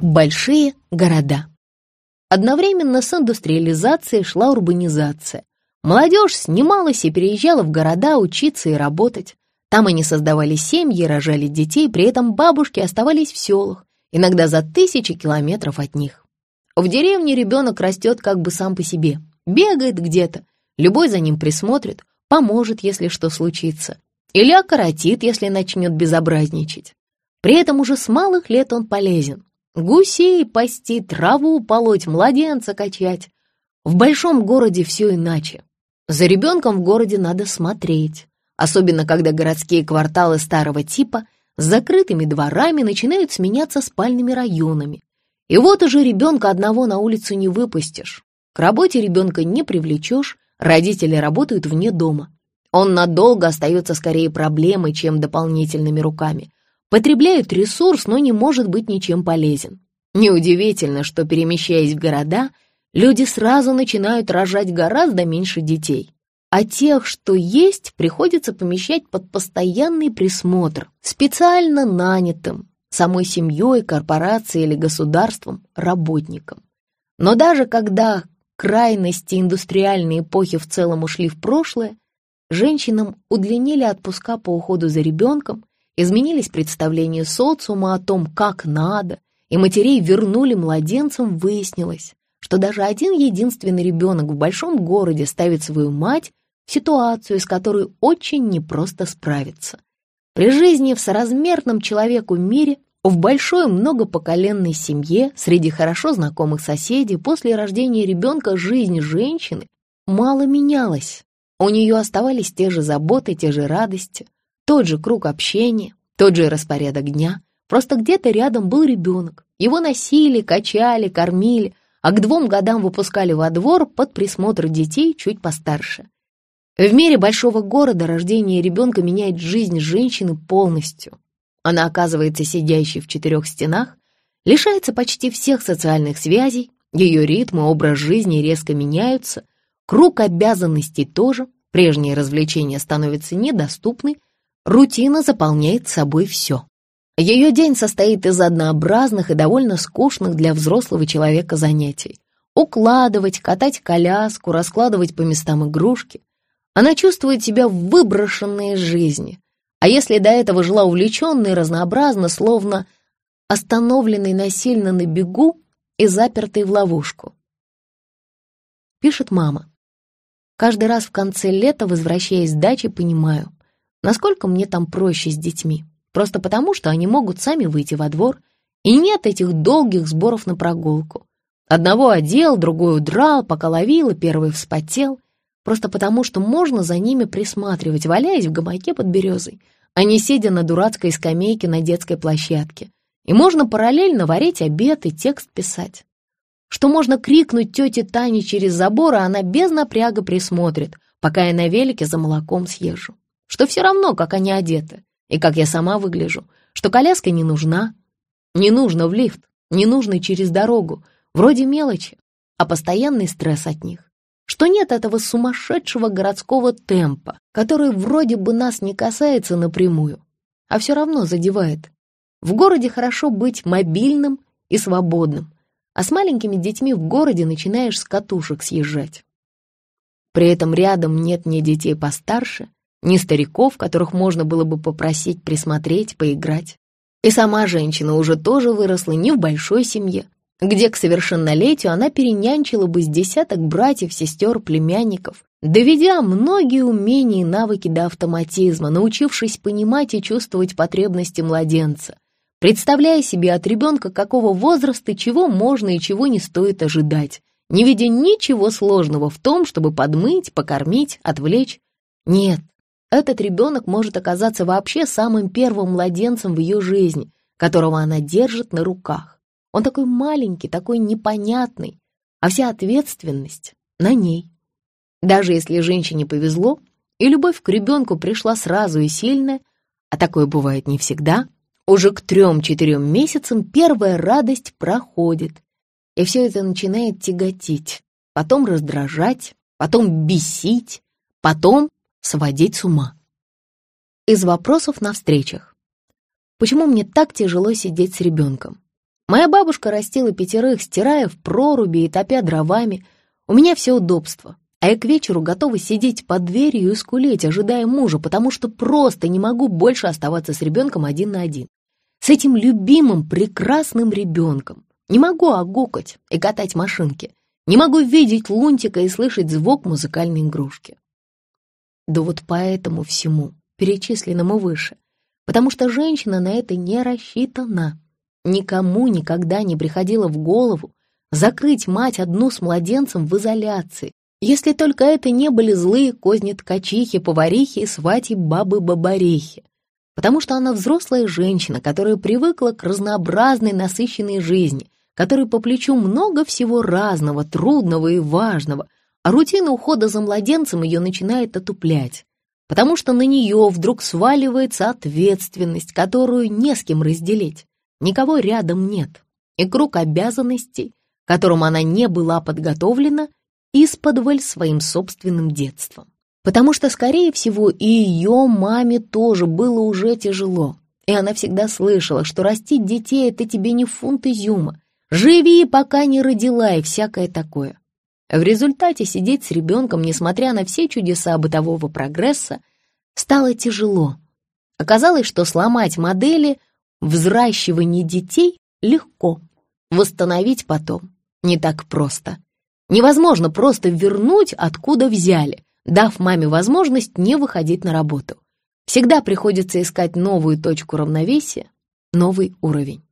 Большие города. Одновременно с индустриализацией шла урбанизация. Молодежь снималась и переезжала в города учиться и работать. Там они создавали семьи, рожали детей, при этом бабушки оставались в селах, иногда за тысячи километров от них. В деревне ребенок растет как бы сам по себе, бегает где-то, любой за ним присмотрит, поможет, если что случится, или окоротит, если начнет безобразничать. При этом уже с малых лет он полезен. Гусей пасти, траву полоть, младенца качать. В большом городе все иначе. За ребенком в городе надо смотреть, особенно когда городские кварталы старого типа с закрытыми дворами начинают сменяться спальными районами. И вот уже ребенка одного на улицу не выпустишь. К работе ребенка не привлечешь, родители работают вне дома. Он надолго остается скорее проблемой, чем дополнительными руками. Потребляет ресурс, но не может быть ничем полезен. Неудивительно, что, перемещаясь в города, люди сразу начинают рожать гораздо меньше детей. А тех, что есть, приходится помещать под постоянный присмотр, специально нанятым, самой семьей, корпорацией или государством, работникам. Но даже когда крайности индустриальной эпохи в целом ушли в прошлое, женщинам удлинили отпуска по уходу за ребенком, изменились представления социума о том, как надо, и матерей вернули младенцам, выяснилось, что даже один единственный ребенок в большом городе ставит свою мать в ситуацию, с которой очень непросто справиться. При жизни в соразмерном человеку мире, в большой многопоколенной семье, среди хорошо знакомых соседей, после рождения ребенка жизнь женщины мало менялась. У нее оставались те же заботы, те же радости, тот же круг общения, тот же распорядок дня. Просто где-то рядом был ребенок. Его носили, качали, кормили, а к двум годам выпускали во двор под присмотр детей чуть постарше. В мире большого города рождение ребенка меняет жизнь женщины полностью. Она оказывается сидящей в четырех стенах, лишается почти всех социальных связей, ее ритмы, образ жизни резко меняются, круг обязанностей тоже, прежние развлечения становятся недоступны, рутина заполняет собой все. Ее день состоит из однообразных и довольно скучных для взрослого человека занятий. Укладывать, катать коляску, раскладывать по местам игрушки. Она чувствует себя выброшенной из жизни. А если до этого жила увлеченно и разнообразно, словно остановленный насильно на бегу и запертый в ловушку. Пишет мама. Каждый раз в конце лета, возвращаясь с дачи, понимаю, насколько мне там проще с детьми. Просто потому, что они могут сами выйти во двор, и нет этих долгих сборов на прогулку. Одного одел, другой удрал, пока ловил, и первый вспотел просто потому, что можно за ними присматривать, валяясь в гамаке под березой, а не сидя на дурацкой скамейке на детской площадке. И можно параллельно варить обед и текст писать. Что можно крикнуть тете Тане через забор, а она без напряга присмотрит, пока я на велике за молоком съезжу. Что все равно, как они одеты, и как я сама выгляжу, что коляска не нужна, не нужно в лифт, не нужно через дорогу, вроде мелочи, а постоянный стресс от них что нет этого сумасшедшего городского темпа, который вроде бы нас не касается напрямую, а все равно задевает. В городе хорошо быть мобильным и свободным, а с маленькими детьми в городе начинаешь с катушек съезжать. При этом рядом нет ни детей постарше, ни стариков, которых можно было бы попросить присмотреть, поиграть. И сама женщина уже тоже выросла не в большой семье, где к совершеннолетию она перенянчила бы с десяток братьев, сестер, племянников, доведя многие умения и навыки до автоматизма, научившись понимать и чувствовать потребности младенца, представляя себе от ребенка какого возраста чего можно и чего не стоит ожидать, не видя ничего сложного в том, чтобы подмыть, покормить, отвлечь. Нет, этот ребенок может оказаться вообще самым первым младенцем в ее жизни, которого она держит на руках. Он такой маленький, такой непонятный, а вся ответственность на ней. Даже если женщине повезло, и любовь к ребенку пришла сразу и сильная, а такое бывает не всегда, уже к трем-четырем месяцам первая радость проходит, и все это начинает тяготить, потом раздражать, потом бесить, потом сводить с ума. Из вопросов на встречах. Почему мне так тяжело сидеть с ребенком? Моя бабушка растила пятерых, стирая в проруби и топя дровами. У меня все удобство, а я к вечеру готова сидеть под дверью и скулить, ожидая мужа, потому что просто не могу больше оставаться с ребенком один на один. С этим любимым, прекрасным ребенком. Не могу огукать и катать машинки. Не могу видеть лунтика и слышать звук музыкальной игрушки. Да вот поэтому всему, перечисленному выше, потому что женщина на это не рассчитана. Никому никогда не приходило в голову закрыть мать одну с младенцем в изоляции, если только это не были злые козни ткачихи, поварихи и свати бабы-бабарихи, потому что она взрослая женщина, которая привыкла к разнообразной насыщенной жизни, которой по плечу много всего разного, трудного и важного, рутина ухода за младенцем ее начинает отуплять, потому что на нее вдруг сваливается ответственность, которую не с кем разделить, никого рядом нет, и круг обязанностей, которым она не была подготовлена, исподволь своим собственным детством. Потому что, скорее всего, и ее маме тоже было уже тяжело, и она всегда слышала, что растить детей — это тебе не фунт изюма, живи, пока не родила, и всякое такое. В результате сидеть с ребенком, несмотря на все чудеса бытового прогресса, стало тяжело. Оказалось, что сломать модели взращивания детей легко, восстановить потом не так просто. Невозможно просто вернуть, откуда взяли, дав маме возможность не выходить на работу. Всегда приходится искать новую точку равновесия, новый уровень.